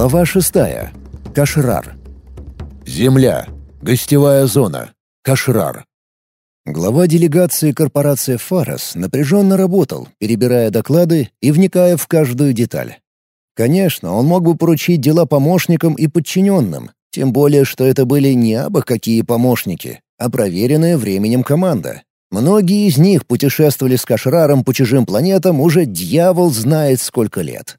Глава шестая. Кашрар. Земля. Гостевая зона. Кашрар. Глава делегации корпорации «Фарос» напряженно работал, перебирая доклады и вникая в каждую деталь. Конечно, он мог бы поручить дела помощникам и подчиненным, тем более, что это были не абы какие помощники, а проверенная временем команда. Многие из них путешествовали с Кашраром по чужим планетам уже дьявол знает сколько лет.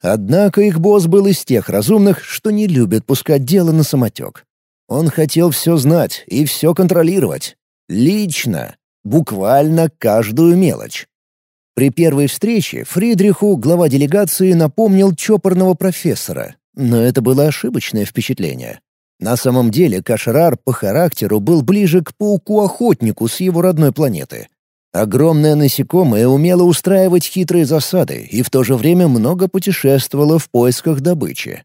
Однако их босс был из тех разумных, что не любят пускать дело на самотек. Он хотел все знать и все контролировать. Лично. Буквально каждую мелочь. При первой встрече Фридриху глава делегации напомнил чопорного профессора, но это было ошибочное впечатление. На самом деле Кашрар по характеру был ближе к пауку-охотнику с его родной планеты. Огромное насекомое умело устраивать хитрые засады и в то же время много путешествовало в поисках добычи.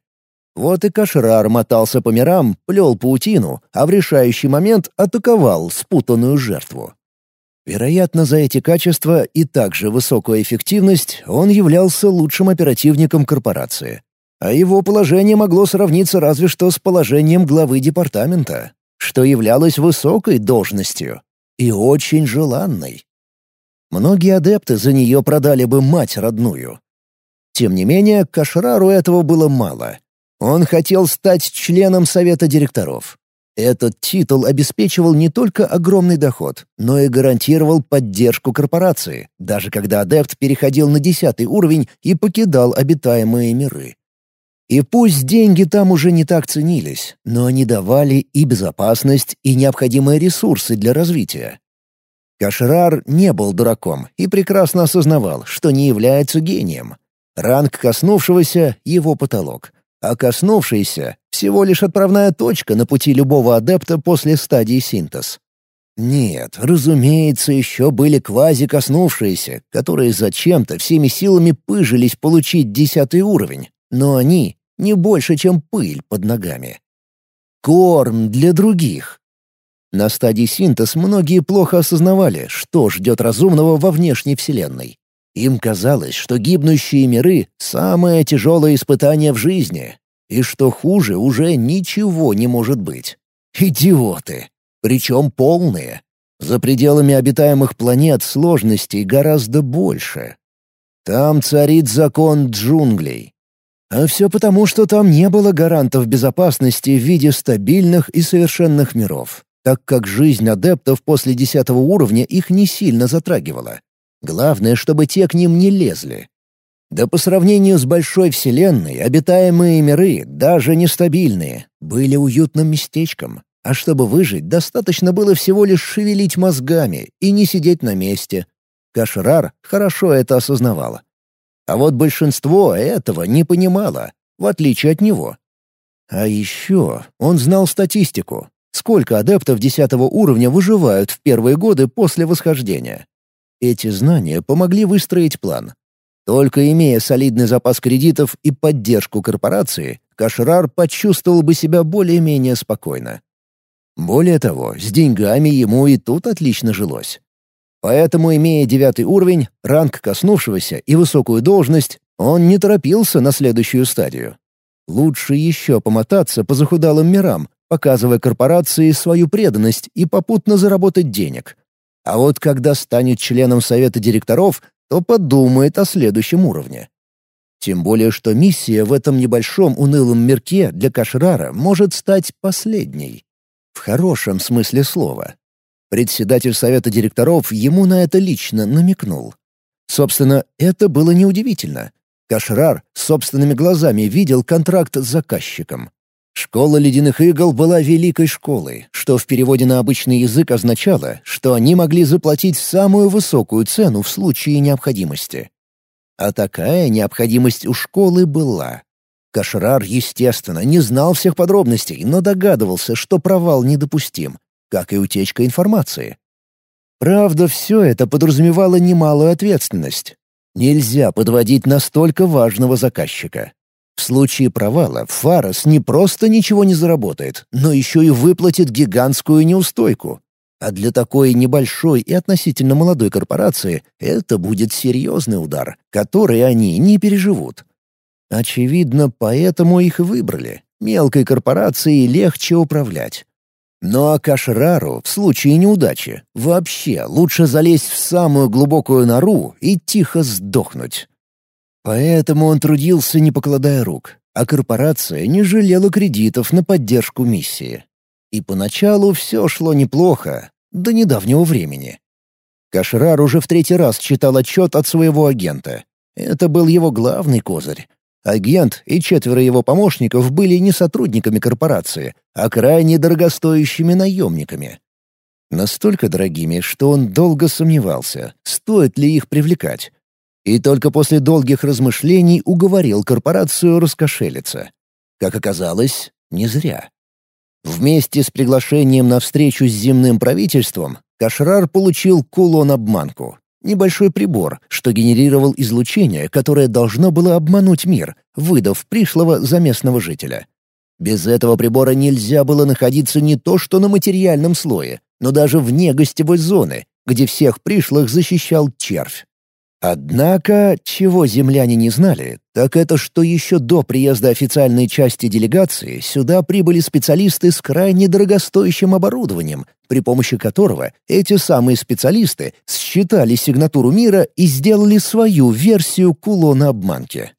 Вот и Кашрар мотался по мирам, плел паутину, а в решающий момент атаковал спутанную жертву. Вероятно, за эти качества и также высокую эффективность он являлся лучшим оперативником корпорации. А его положение могло сравниться разве что с положением главы департамента, что являлось высокой должностью и очень желанной. Многие адепты за нее продали бы мать родную. Тем не менее, Кашрару этого было мало. Он хотел стать членом совета директоров. Этот титул обеспечивал не только огромный доход, но и гарантировал поддержку корпорации, даже когда адепт переходил на десятый уровень и покидал обитаемые миры. И пусть деньги там уже не так ценились, но они давали и безопасность, и необходимые ресурсы для развития. Кашрар не был дураком и прекрасно осознавал, что не является гением. Ранг коснувшегося — его потолок, а коснувшийся — всего лишь отправная точка на пути любого адепта после стадии синтез. Нет, разумеется, еще были квази-коснувшиеся, которые зачем-то всеми силами пыжились получить десятый уровень, но они не больше, чем пыль под ногами. Корм для других. На стадии синтез многие плохо осознавали, что ждет разумного во внешней вселенной. Им казалось, что гибнущие миры — самое тяжелое испытание в жизни, и что хуже уже ничего не может быть. Идиоты! Причем полные. За пределами обитаемых планет сложностей гораздо больше. Там царит закон джунглей. А все потому, что там не было гарантов безопасности в виде стабильных и совершенных миров, так как жизнь адептов после десятого уровня их не сильно затрагивала. Главное, чтобы те к ним не лезли. Да по сравнению с большой вселенной, обитаемые миры, даже нестабильные, были уютным местечком. А чтобы выжить, достаточно было всего лишь шевелить мозгами и не сидеть на месте. Кашрар хорошо это осознавал. А вот большинство этого не понимало, в отличие от него. А еще он знал статистику. Сколько адептов десятого уровня выживают в первые годы после восхождения. Эти знания помогли выстроить план. Только имея солидный запас кредитов и поддержку корпорации, Кашрар почувствовал бы себя более-менее спокойно. Более того, с деньгами ему и тут отлично жилось. Поэтому, имея девятый уровень, ранг коснувшегося и высокую должность, он не торопился на следующую стадию. Лучше еще помотаться по захудалым мирам, показывая корпорации свою преданность и попутно заработать денег. А вот когда станет членом совета директоров, то подумает о следующем уровне. Тем более, что миссия в этом небольшом унылом мирке для Кашрара может стать последней. В хорошем смысле слова. Председатель совета директоров ему на это лично намекнул. Собственно, это было неудивительно. Кашрар собственными глазами видел контракт с заказчиком. Школа ледяных игл была великой школой, что в переводе на обычный язык означало, что они могли заплатить самую высокую цену в случае необходимости. А такая необходимость у школы была. Кашрар, естественно, не знал всех подробностей, но догадывался, что провал недопустим, как и утечка информации. Правда, все это подразумевало немалую ответственность. Нельзя подводить настолько важного заказчика. В случае провала Фарос не просто ничего не заработает, но еще и выплатит гигантскую неустойку. А для такой небольшой и относительно молодой корпорации это будет серьезный удар, который они не переживут. Очевидно, поэтому их выбрали. Мелкой корпорацией легче управлять. Но Акашрару в случае неудачи вообще лучше залезть в самую глубокую нору и тихо сдохнуть. Поэтому он трудился, не покладая рук, а корпорация не жалела кредитов на поддержку миссии. И поначалу все шло неплохо, до недавнего времени. Кашрар уже в третий раз читал отчет от своего агента. Это был его главный козырь. Агент и четверо его помощников были не сотрудниками корпорации, а крайне дорогостоящими наемниками. Настолько дорогими, что он долго сомневался, стоит ли их привлекать. И только после долгих размышлений уговорил корпорацию раскошелиться. Как оказалось, не зря. Вместе с приглашением на встречу с земным правительством Кашрар получил кулон-обманку, Небольшой прибор, что генерировал излучение, которое должно было обмануть мир, выдав пришлого за местного жителя. Без этого прибора нельзя было находиться не то что на материальном слое, но даже вне гостевой зоны, где всех пришлых защищал червь. Однако, чего земляне не знали, так это что еще до приезда официальной части делегации сюда прибыли специалисты с крайне дорогостоящим оборудованием, при помощи которого эти самые специалисты считали сигнатуру мира и сделали свою версию кулона обманки.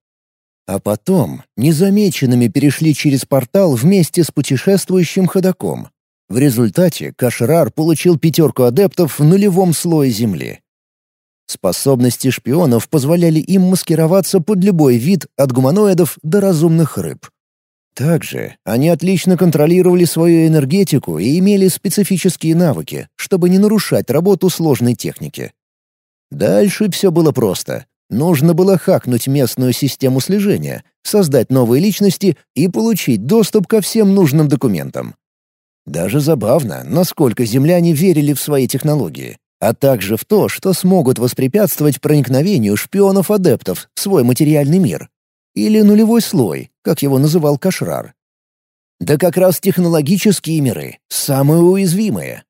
А потом незамеченными перешли через портал вместе с путешествующим ходоком. В результате Кашрар получил пятерку адептов в нулевом слое Земли — Способности шпионов позволяли им маскироваться под любой вид от гуманоидов до разумных рыб. Также они отлично контролировали свою энергетику и имели специфические навыки, чтобы не нарушать работу сложной техники. Дальше все было просто. Нужно было хакнуть местную систему слежения, создать новые личности и получить доступ ко всем нужным документам. Даже забавно, насколько земляне верили в свои технологии а также в то, что смогут воспрепятствовать проникновению шпионов-адептов в свой материальный мир. Или нулевой слой, как его называл Кашрар. Да как раз технологические миры — самые уязвимые.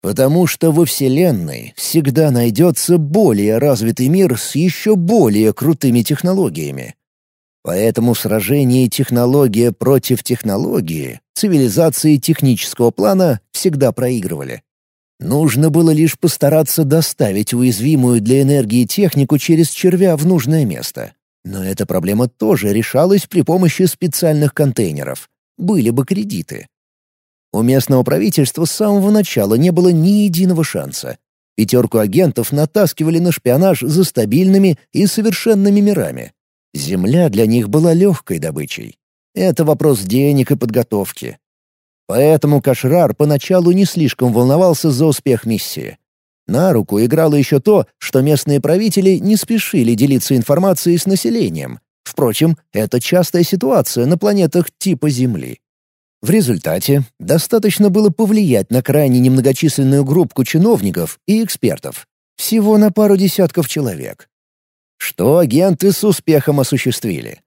Потому что во Вселенной всегда найдется более развитый мир с еще более крутыми технологиями. Поэтому в технология против технологии цивилизации технического плана всегда проигрывали. Нужно было лишь постараться доставить уязвимую для энергии технику через червя в нужное место. Но эта проблема тоже решалась при помощи специальных контейнеров. Были бы кредиты. У местного правительства с самого начала не было ни единого шанса. Пятерку агентов натаскивали на шпионаж за стабильными и совершенными мирами. Земля для них была легкой добычей. Это вопрос денег и подготовки. Поэтому Кашрар поначалу не слишком волновался за успех миссии. На руку играло еще то, что местные правители не спешили делиться информацией с населением. Впрочем, это частая ситуация на планетах типа Земли. В результате достаточно было повлиять на крайне немногочисленную группу чиновников и экспертов. Всего на пару десятков человек. Что агенты с успехом осуществили.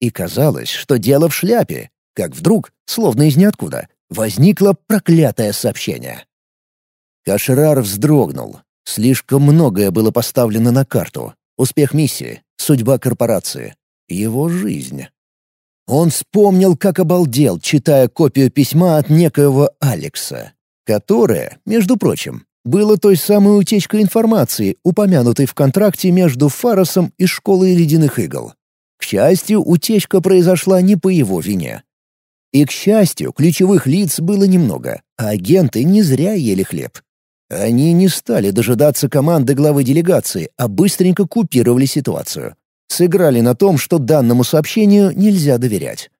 И казалось, что дело в шляпе, как вдруг, словно из ниоткуда, возникло проклятое сообщение. Кашрар вздрогнул. Слишком многое было поставлено на карту. Успех миссии, судьба корпорации, его жизнь. Он вспомнил, как обалдел, читая копию письма от некоего Алекса, которое, между прочим, было той самой утечкой информации, упомянутой в контракте между Фаросом и Школой Ледяных Игл. К счастью, утечка произошла не по его вине. И, к счастью, ключевых лиц было немного, а агенты не зря ели хлеб. Они не стали дожидаться команды главы делегации, а быстренько купировали ситуацию. Сыграли на том, что данному сообщению нельзя доверять.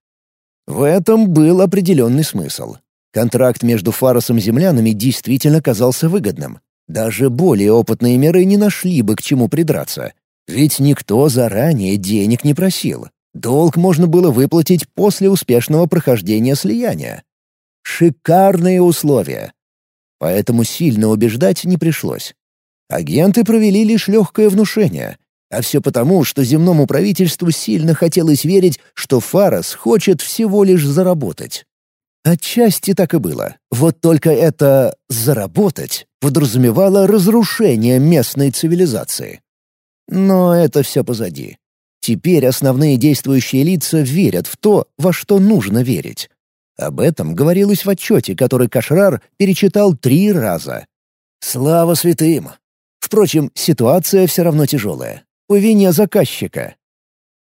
В этом был определенный смысл. Контракт между Фаросом и землянами действительно казался выгодным. Даже более опытные миры не нашли бы к чему придраться. Ведь никто заранее денег не просил. Долг можно было выплатить после успешного прохождения слияния. Шикарные условия. Поэтому сильно убеждать не пришлось. Агенты провели лишь легкое внушение. А все потому, что земному правительству сильно хотелось верить, что Фарас хочет всего лишь заработать. Отчасти так и было. Вот только это «заработать» подразумевало разрушение местной цивилизации. Но это все позади. Теперь основные действующие лица верят в то, во что нужно верить. Об этом говорилось в отчете, который Кашрар перечитал три раза. Слава святым! Впрочем, ситуация все равно тяжелая. По вине заказчика.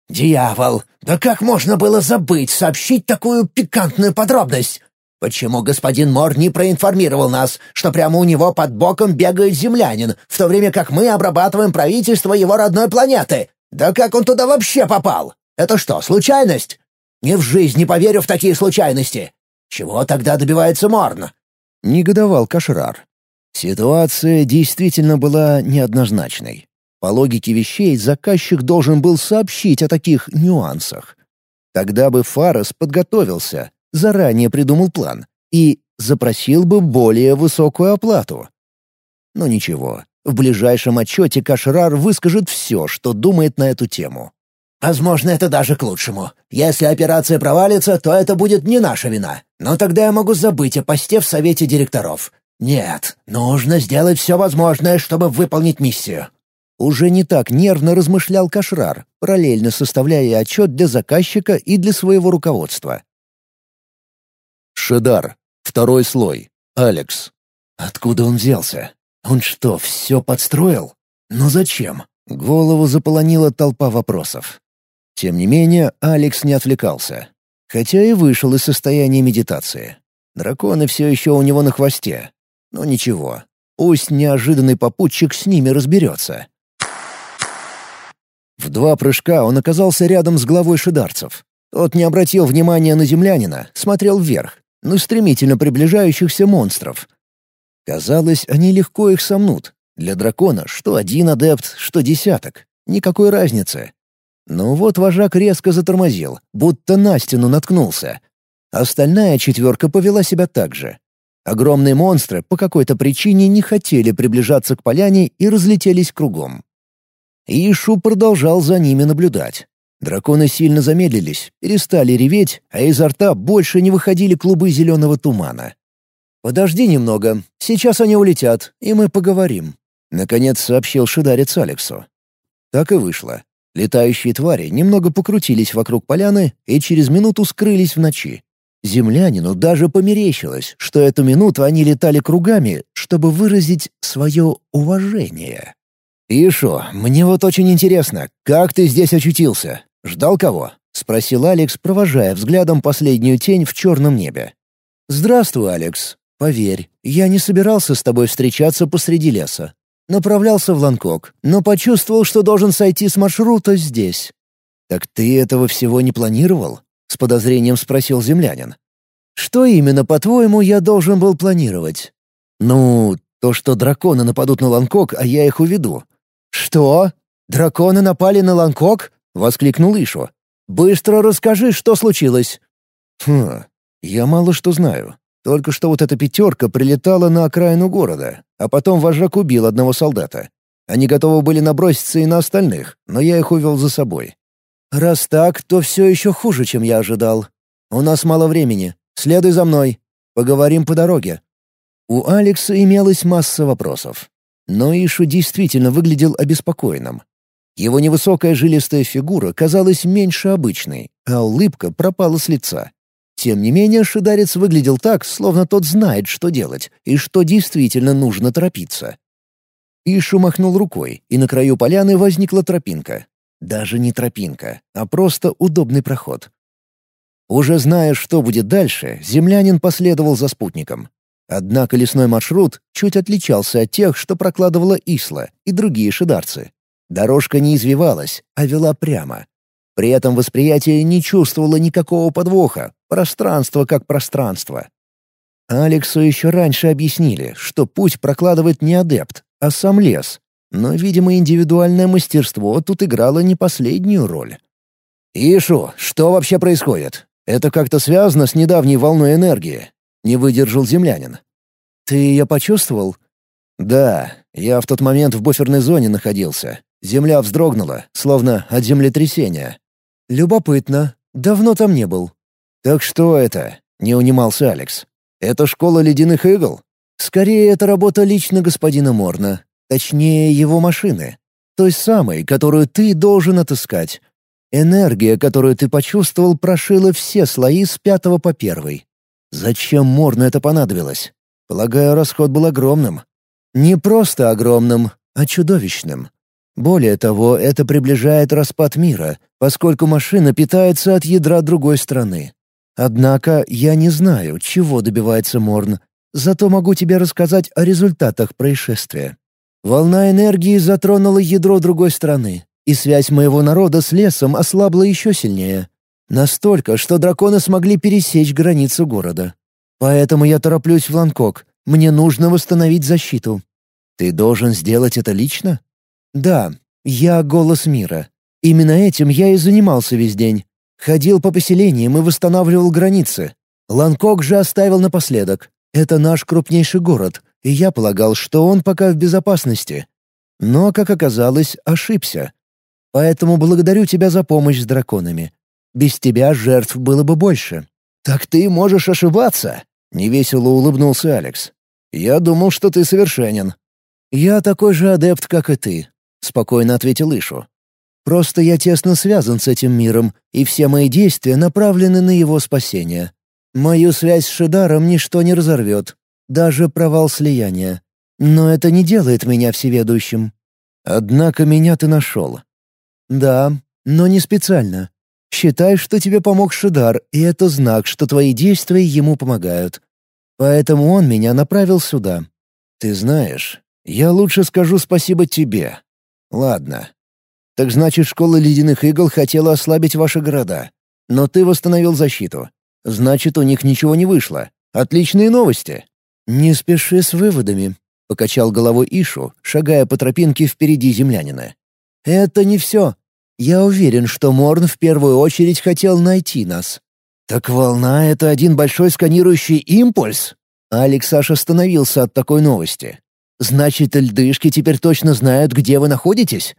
«Дьявол! Да как можно было забыть сообщить такую пикантную подробность? Почему господин Мор не проинформировал нас, что прямо у него под боком бегает землянин, в то время как мы обрабатываем правительство его родной планеты? Да как он туда вообще попал? Это что, случайность? Ни в жизнь не поверю в такие случайности. Чего тогда добивается Морн?» — негодовал Кашрар. Ситуация действительно была неоднозначной. По логике вещей, заказчик должен был сообщить о таких нюансах. Тогда бы Фарас подготовился, заранее придумал план и запросил бы более высокую оплату. Но ничего, в ближайшем отчете Кашрар выскажет все, что думает на эту тему. «Возможно, это даже к лучшему. Если операция провалится, то это будет не наша вина. Но тогда я могу забыть о посте в совете директоров. «Нет, нужно сделать все возможное, чтобы выполнить миссию». Уже не так нервно размышлял Кашрар, параллельно составляя отчет для заказчика и для своего руководства. Шедар. Второй слой. Алекс. Откуда он взялся? Он что, все подстроил? Но зачем? Голову заполонила толпа вопросов. Тем не менее, Алекс не отвлекался. Хотя и вышел из состояния медитации. Драконы все еще у него на хвосте, но ничего, пусть неожиданный попутчик с ними разберется. В два прыжка он оказался рядом с главой шидарцев. Тот не обратил внимания на землянина, смотрел вверх, на стремительно приближающихся монстров. Казалось, они легко их сомнут. Для дракона что один адепт, что десяток. Никакой разницы. Но вот вожак резко затормозил, будто на стену наткнулся. Остальная четверка повела себя так же. Огромные монстры по какой-то причине не хотели приближаться к поляне и разлетелись кругом. Ишу продолжал за ними наблюдать. Драконы сильно замедлились, перестали реветь, а изо рта больше не выходили клубы зеленого тумана. «Подожди немного, сейчас они улетят, и мы поговорим», — наконец сообщил шидарец Алексу. Так и вышло. Летающие твари немного покрутились вокруг поляны и через минуту скрылись в ночи. Землянину даже померещилось, что эту минуту они летали кругами, чтобы выразить свое уважение. «Ишо, мне вот очень интересно, как ты здесь очутился? Ждал кого?» — спросил Алекс, провожая взглядом последнюю тень в черном небе. «Здравствуй, Алекс. Поверь, я не собирался с тобой встречаться посреди леса. Направлялся в Ланкок, но почувствовал, что должен сойти с маршрута здесь. Так ты этого всего не планировал?» — с подозрением спросил землянин. «Что именно, по-твоему, я должен был планировать?» «Ну, то, что драконы нападут на Ланкок, а я их уведу». «Что? Драконы напали на Ланкок?» — воскликнул Ишу. «Быстро расскажи, что случилось». «Хм, я мало что знаю. Только что вот эта пятерка прилетала на окраину города, а потом вожак убил одного солдата. Они готовы были наброситься и на остальных, но я их увел за собой. «Раз так, то все еще хуже, чем я ожидал. У нас мало времени. Следуй за мной. Поговорим по дороге». У Алекса имелась масса вопросов. Но Ишу действительно выглядел обеспокоенным. Его невысокая жилистая фигура казалась меньше обычной, а улыбка пропала с лица. Тем не менее, шидарец выглядел так, словно тот знает, что делать, и что действительно нужно торопиться. Ишу махнул рукой, и на краю поляны возникла тропинка. Даже не тропинка, а просто удобный проход. Уже зная, что будет дальше, землянин последовал за спутником. Однако лесной маршрут чуть отличался от тех, что прокладывала Исла и другие шидарцы. Дорожка не извивалась, а вела прямо. При этом восприятие не чувствовало никакого подвоха, пространство как пространство. Алексу еще раньше объяснили, что путь прокладывает не адепт, а сам лес, но, видимо, индивидуальное мастерство тут играло не последнюю роль. «Ишу, что вообще происходит? Это как-то связано с недавней волной энергии?» — не выдержал землянин. «Ты ее почувствовал?» «Да, я в тот момент в буферной зоне находился. Земля вздрогнула, словно от землетрясения». «Любопытно. Давно там не был». «Так что это?» — не унимался Алекс. «Это школа ледяных игл?» «Скорее, это работа лично господина Морна. Точнее, его машины. Той самой, которую ты должен отыскать. Энергия, которую ты почувствовал, прошила все слои с пятого по первый. Зачем Морну это понадобилось? Полагаю, расход был огромным. Не просто огромным, а чудовищным. Более того, это приближает распад мира, поскольку машина питается от ядра другой страны. Однако я не знаю, чего добивается Морн, зато могу тебе рассказать о результатах происшествия. Волна энергии затронула ядро другой страны, и связь моего народа с лесом ослабла еще сильнее. Настолько, что драконы смогли пересечь границу города. Поэтому я тороплюсь в Ланкок. Мне нужно восстановить защиту. Ты должен сделать это лично? Да, я голос мира. Именно этим я и занимался весь день. Ходил по поселениям и восстанавливал границы. Ланкок же оставил напоследок. Это наш крупнейший город, и я полагал, что он пока в безопасности. Но, как оказалось, ошибся. Поэтому благодарю тебя за помощь с драконами. Без тебя жертв было бы больше». «Так ты можешь ошибаться?» — невесело улыбнулся Алекс. «Я думал, что ты совершенен». «Я такой же адепт, как и ты», — спокойно ответил Ишу. «Просто я тесно связан с этим миром, и все мои действия направлены на его спасение. Мою связь с Шидаром ничто не разорвет, даже провал слияния. Но это не делает меня всеведущим. Однако меня ты нашел. Да, но не специально. Считай, что тебе помог Шидар, и это знак, что твои действия ему помогают. Поэтому он меня направил сюда. Ты знаешь, я лучше скажу спасибо тебе. Ладно. Так значит, школа ледяных игл хотела ослабить ваши города. Но ты восстановил защиту. Значит, у них ничего не вышло. Отличные новости. Не спеши с выводами, — покачал головой Ишу, шагая по тропинке впереди землянина. «Это не все. Я уверен, что Морн в первую очередь хотел найти нас». «Так волна — это один большой сканирующий импульс?» Алекс аж остановился от такой новости. «Значит, льдышки теперь точно знают, где вы находитесь?»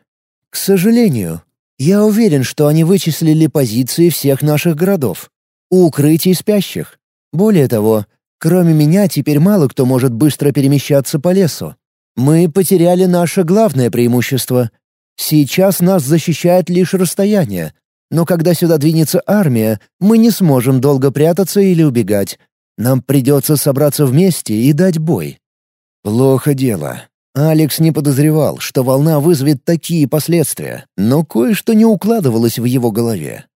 «К сожалению. Я уверен, что они вычислили позиции всех наших городов. У укрытий спящих. Более того, кроме меня теперь мало кто может быстро перемещаться по лесу. Мы потеряли наше главное преимущество Сейчас нас защищает лишь расстояние, но когда сюда двинется армия, мы не сможем долго прятаться или убегать. Нам придется собраться вместе и дать бой». Плохо дело. Алекс не подозревал, что волна вызовет такие последствия, но кое-что не укладывалось в его голове.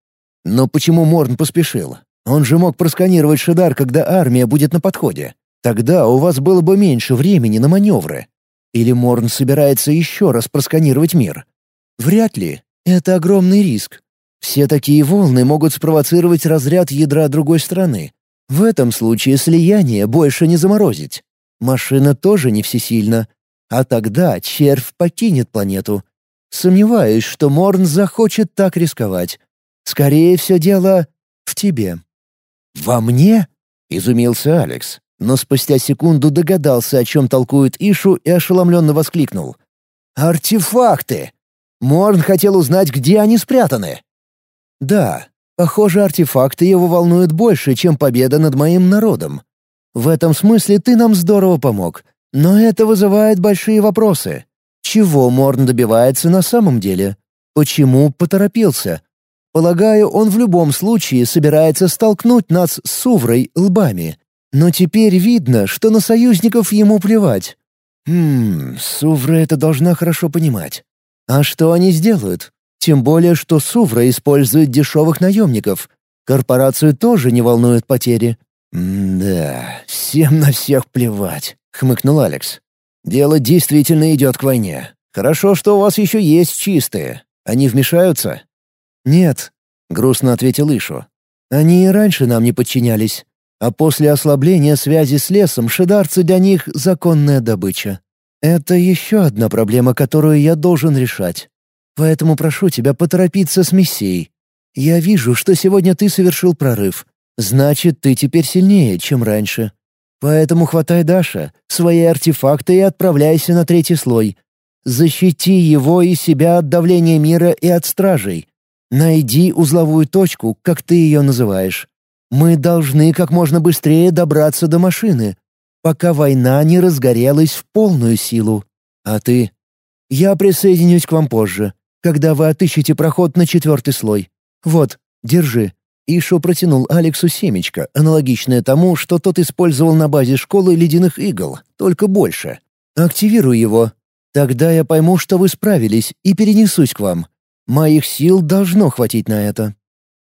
Но почему Морн поспешил? Он же мог просканировать Шидар, когда армия будет на подходе. Тогда у вас было бы меньше времени на маневры. Или Морн собирается еще раз просканировать мир? Вряд ли. Это огромный риск. Все такие волны могут спровоцировать разряд ядра другой страны. В этом случае слияние больше не заморозить. Машина тоже не всесильна. А тогда червь покинет планету. Сомневаюсь, что Морн захочет так рисковать. Скорее все дело в тебе». «Во мне?» — изумился Алекс, но спустя секунду догадался, о чем толкует Ишу, и ошеломленно воскликнул. «Артефакты! Морн хотел узнать, где они спрятаны. Да, похоже, артефакты его волнуют больше, чем победа над моим народом. В этом смысле ты нам здорово помог. Но это вызывает большие вопросы. Чего Морн добивается на самом деле? Почему поторопился? Полагаю, он в любом случае собирается столкнуть нас с Суврой лбами. Но теперь видно, что на союзников ему плевать. Хм, Сувра это должна хорошо понимать. А что они сделают? Тем более, что Сувра использует дешевых наемников. Корпорацию тоже не волнуют потери. «Да, всем на всех плевать», — хмыкнул Алекс. «Дело действительно идет к войне. Хорошо, что у вас еще есть чистые. Они вмешаются?» «Нет», — грустно ответил Ишу. «Они и раньше нам не подчинялись. А после ослабления связи с лесом шидарцы для них — законная добыча. Это еще одна проблема, которую я должен решать. Поэтому прошу тебя поторопиться с миссией. Я вижу, что сегодня ты совершил прорыв. Значит, ты теперь сильнее, чем раньше. Поэтому хватай Даша, свои артефакты и отправляйся на третий слой. Защити его и себя от давления мира и от стражей. Найди узловую точку, как ты ее называешь. Мы должны как можно быстрее добраться до машины, пока война не разгорелась в полную силу. А ты? Я присоединюсь к вам позже. когда вы отыщете проход на четвертый слой. Вот, держи». Ишо протянул Алексу семечко, аналогичное тому, что тот использовал на базе школы ледяных игл, только больше. «Активируй его. Тогда я пойму, что вы справились, и перенесусь к вам. Моих сил должно хватить на это».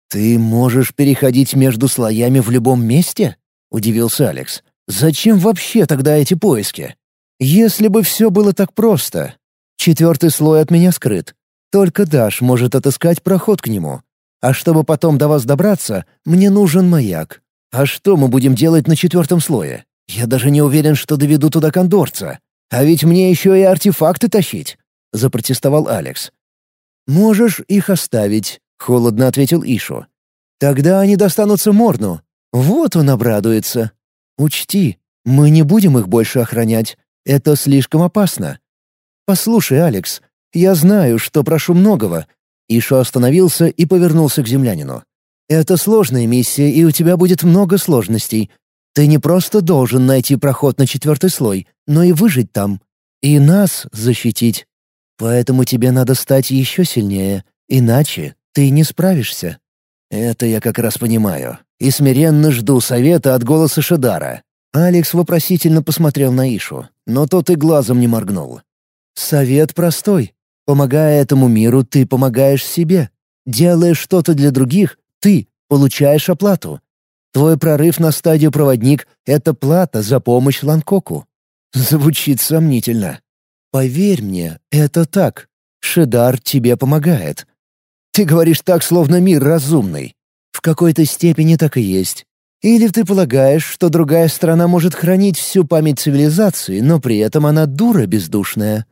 «Ты можешь переходить между слоями в любом месте?» — удивился Алекс. «Зачем вообще тогда эти поиски? Если бы все было так просто. Четвертый слой от меня скрыт. Только Даш может отыскать проход к нему. А чтобы потом до вас добраться, мне нужен маяк. А что мы будем делать на четвертом слое? Я даже не уверен, что доведу туда кондорца. А ведь мне еще и артефакты тащить», — запротестовал Алекс. «Можешь их оставить», — холодно ответил Ишу. «Тогда они достанутся Морну. Вот он обрадуется. Учти, мы не будем их больше охранять. Это слишком опасно. Послушай, Алекс, я знаю, что прошу многого». Ишо остановился и повернулся к землянину. «Это сложная миссия, и у тебя будет много сложностей. Ты не просто должен найти проход на четвертый слой, но и выжить там. И нас защитить. Поэтому тебе надо стать еще сильнее, иначе ты не справишься». «Это я как раз понимаю. И смиренно жду совета от голоса Шедара». Алекс вопросительно посмотрел на Ишу, но тот и глазом не моргнул. «Совет простой. Помогая этому миру, ты помогаешь себе. Делая что-то для других, ты получаешь оплату. Твой прорыв на стадию проводник — это плата за помощь Ланкоку. Звучит сомнительно. Поверь мне, это так. Шедар тебе помогает. Ты говоришь так, словно мир разумный. В какой-то степени так и есть. Или ты полагаешь, что другая страна может хранить всю память цивилизации, но при этом она дура бездушная?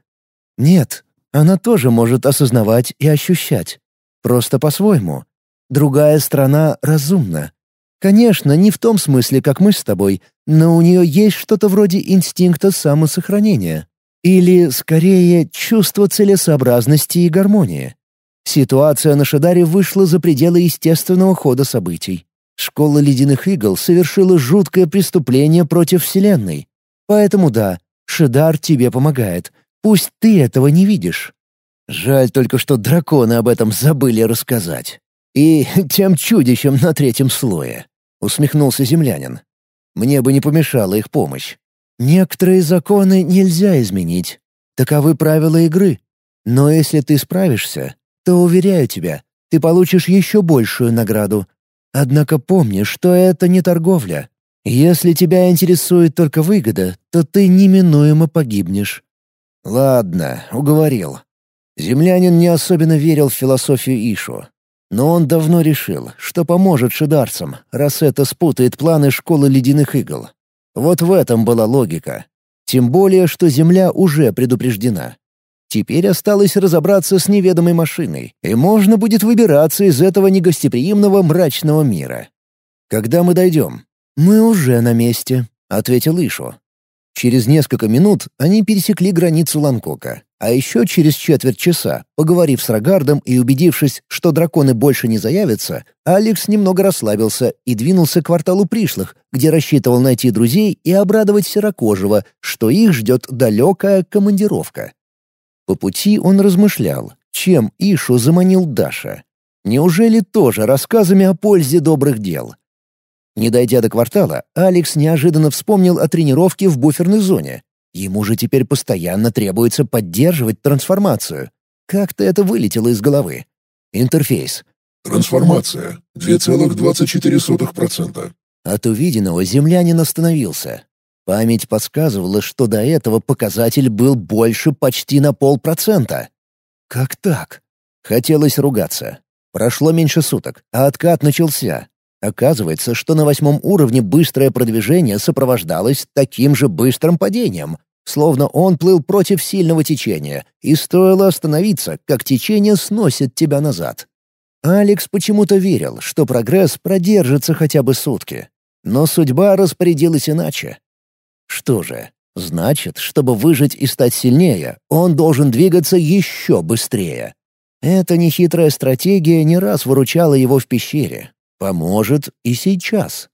Нет, она тоже может осознавать и ощущать. Просто по-своему. Другая страна разумна. Конечно, не в том смысле, как мы с тобой, но у нее есть что-то вроде инстинкта самосохранения. Или, скорее, чувство целесообразности и гармонии. Ситуация на Шадаре вышла за пределы естественного хода событий. Школа ледяных игл совершила жуткое преступление против Вселенной. Поэтому да, Шидар тебе помогает. Пусть ты этого не видишь. Жаль только, что драконы об этом забыли рассказать. И тем чудищем на третьем слое. Усмехнулся землянин. Мне бы не помешала их помощь. Некоторые законы нельзя изменить. Таковы правила игры. Но если ты справишься, то, уверяю тебя, ты получишь еще большую награду, Однако помни, что это не торговля. Если тебя интересует только выгода, то ты неминуемо погибнешь». «Ладно, уговорил». Землянин не особенно верил в философию Ишу. Но он давно решил, что поможет шидарцам, раз это спутает планы школы ледяных игл. Вот в этом была логика. Тем более, что Земля уже предупреждена. Теперь осталось разобраться с неведомой машиной, и можно будет выбираться из этого негостеприимного мрачного мира. «Когда мы дойдем?» «Мы уже на месте», — ответил Ишу. Через несколько минут они пересекли границу Ланкока, а еще через четверть часа, поговорив с Рогардом и убедившись, что драконы больше не заявятся, Алекс немного расслабился и двинулся к кварталу пришлых, где рассчитывал найти друзей и обрадовать Серокожего, что их ждет далекая командировка. По пути он размышлял, чем Ишу заманил Даша. Неужели тоже рассказами о пользе добрых дел? Не дойдя до квартала, Алекс неожиданно вспомнил о тренировке в буферной зоне. Ему же теперь постоянно требуется поддерживать трансформацию. Как-то это вылетело из головы. Интерфейс. Трансформация. 2,24%. От увиденного землянин остановился. Память подсказывала, что до этого показатель был больше почти на полпроцента. Как так? Хотелось ругаться. Прошло меньше суток, а откат начался. Оказывается, что на восьмом уровне быстрое продвижение сопровождалось таким же быстрым падением, словно он плыл против сильного течения, и стоило остановиться, как течение сносит тебя назад. Алекс почему-то верил, что прогресс продержится хотя бы сутки. Но судьба распорядилась иначе. Что же, значит, чтобы выжить и стать сильнее, он должен двигаться еще быстрее. Эта нехитрая стратегия не раз выручала его в пещере. Поможет и сейчас.